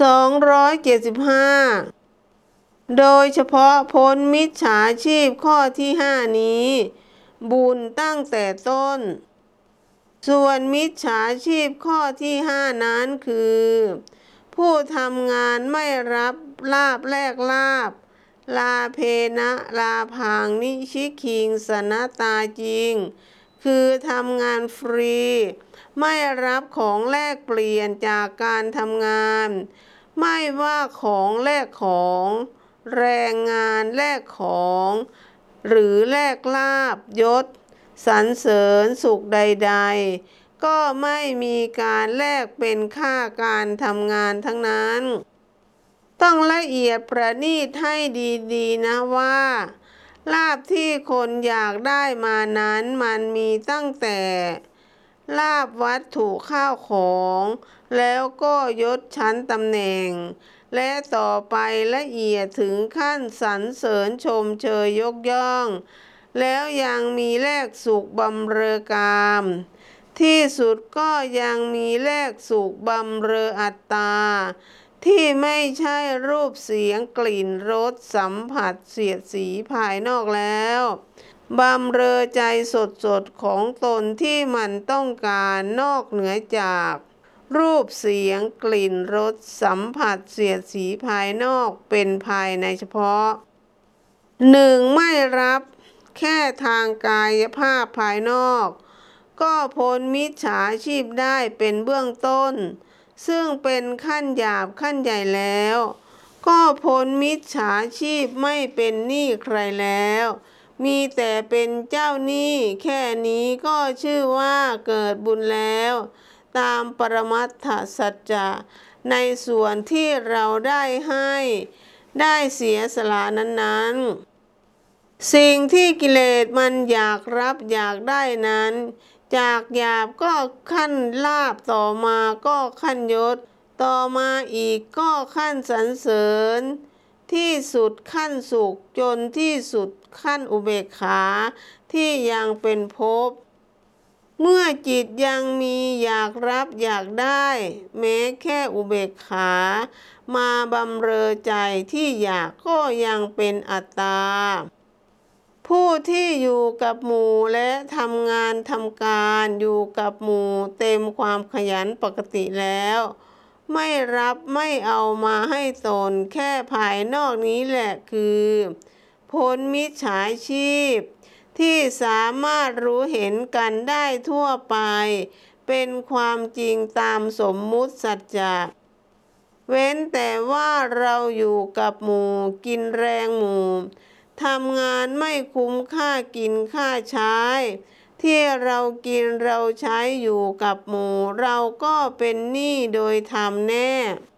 275 โดยเฉพาะพ้นมิจฉาชีพข้อที่ 5 นี้ บุญตั้งแต่ต้น ส่วนมิจฉาชีพข้อที่ 5 นั้นคือ ผู้ทำงานไม่รับลาบแลกลาบ ลาเพนะลาพังนิชิคิงสนตาจริง คือทำงานฟรี ไม่รับของแลกเปลี่ยนจากการทำงาน ไม่ว่าของแลกของ แรงงานแลกของ หรือแลกลาบยศสรรเสริญสุขใด ๆ ก็ไม่มีการแลกเป็นค่าการทำงานทั้งนั้น ต้องละเอียดประณีตให้ดีๆ นะว่าลาบที่คนอยากได้มานั้นมันมีตั้งแต่ ลาบวัตถุข้าวของ แล้วก็ยศชั้นตำแหน่ง และต่อไปละเอียดถึงขั้นสรรเสริญชมเชยยกย่อง แล้วยังมีแลกสุขบำเรอกาม ที่สุดก็ยังมีแลกสุขบำเรออัตตา ที่ไม่ใช่รูปเสียงกลิ่นรสสัมผัสเสียดสีภายนอกแล้ว บำเรอใจสดสดๆของตนที่มันต้องการนอกเหนือจาก รูปเสียงกลิ่นรสสัมผัสเสียดสีภายนอกเป็นภายในเฉพาะหนึ่งไม่รับแค่ทางกายภาพภายนอก ก็พ้นมิจฉาชีพได้เป็นเบื้องต้น ซึ่งเป็นขั้นหยาบขั้นใหญ่แล้ว ก็พ้นมิจฉาชีพไม่เป็นหนี้ใครแล้ว มีแต่เป็นเจ้าหนี้แค่นี้ก็ชื่อว่าเกิดบุญแล้ว ตามปรมัตถสัจจะในส่วนที่เราได้ให้ ได้เสียสละนั้นๆ สิ่งที่กิเลสมันอยากรับอยากได้นั้น จากหยาบก็ขั้นลาบต่อมาก็ขั้นยศ ต่อมาอีกก็ขั้นสรรเสริญ ที่สุดขั้นสุขจนที่สุดขั้นอุเบกขาที่ยังเป็นภพเมื่อจิตยังมีอยากรับอยากได้ แม้แค่อุเบกขา มาบำเรอใจที่อยากก็ยังเป็นอัตตา ผู้ที่อยู่กับหมู่และทำงานทำการอยู่กับหมู่เต็มความขยันปกติแล้ว ไม่รับไม่เอามาให้ตนแค่ภายนอกนี้แหละคือพ้นมิจฉาชีพ ที่สามารถรู้เห็นกันได้ทั่วไป เป็นความจริงตามสมมุติสัจจะเว้นแต่ว่าเราอยู่กับหมู่กินแรงหมู่ทำงานไม่คุ้มค่ากินค่าใช้ ที่เรากินเราใช้อยู่กับหมู่ เราก็เป็นหนี้โดยธรรมแน่